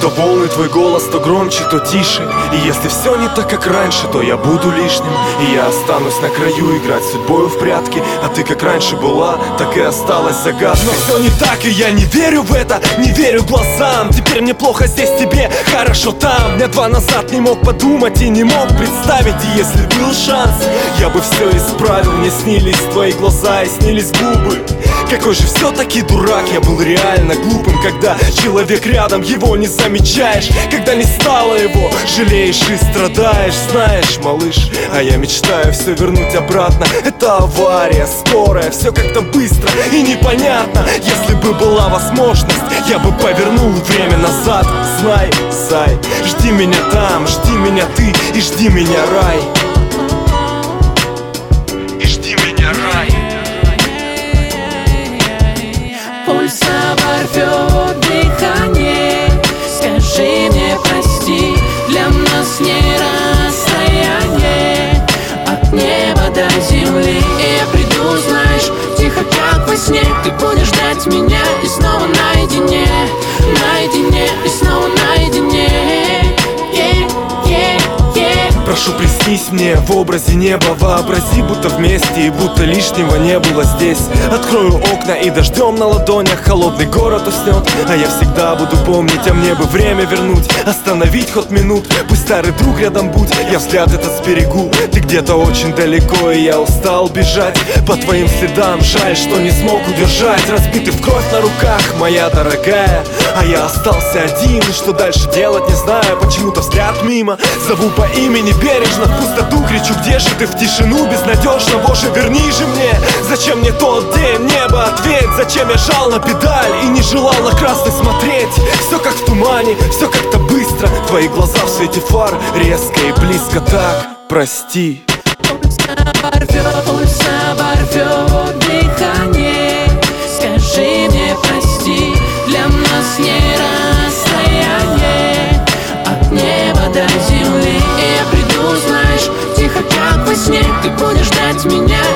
То волны твой голос то громче, то тише. И если все не так, как раньше, то я буду лишним. И я останусь на краю играть судьбою в прятки. А ты как раньше была, так и осталась загадкой. Но все не так, и я не верю в это, не верю глазам. Теперь мне плохо здесь, тебе хорошо там. Дня два назад не мог подумать и не мог представить И если был шанс, я бы все исправил. Мне снились твои глаза и снились губы какой же все-таки дурак? Я был реально глупым, когда человек рядом Его не замечаешь, когда не стало его Жалеешь и страдаешь, знаешь, малыш. А я мечтаю все вернуть обратно. Это авария, скорая, все как-то быстро и непонятно. Если бы была возможность, я бы повернул время назад. Знай, зай, жди меня там, жди меня ты и жди меня рай Оборвет дыхание. Скажи мне прости Для нас не расстояние. От неба до земли И я приду, знаешь, тихо как во сне. Ты будешь ждать меня и снова наедине Наедине и снова Прошу, приснись мне в образе неба. Вообрази, будто вместе и будто лишнего не было здесь. Открою окна и дождем на ладонях Холодный город уснет, а я всегда буду помнить А мне бы время вернуть, остановить ход минут Пусть старый друг рядом будь, я взгляд этот сберегу Ты где-то очень далеко, и я устал бежать. По твоим следам, жаль, что не смог удержать. Разбитый в кровь на руках, моя дорогая. А я остался один, и что дальше делать не знаю. Почему-то взгляд мимо, зову по имени бережно в пустоту кричу Где же ты в тишину безнадежно, боже, верни же мне. Зачем мне тот день, небо, ответь Зачем я жал на педаль и не желал на красный смотреть? Все как в тумане, все как-то быстро. Твои глаза в свете фар резко и близко так. Прости. Порвет, пульса порвет дыхание Скажи мне прости, для нас нет будешь ждать меня.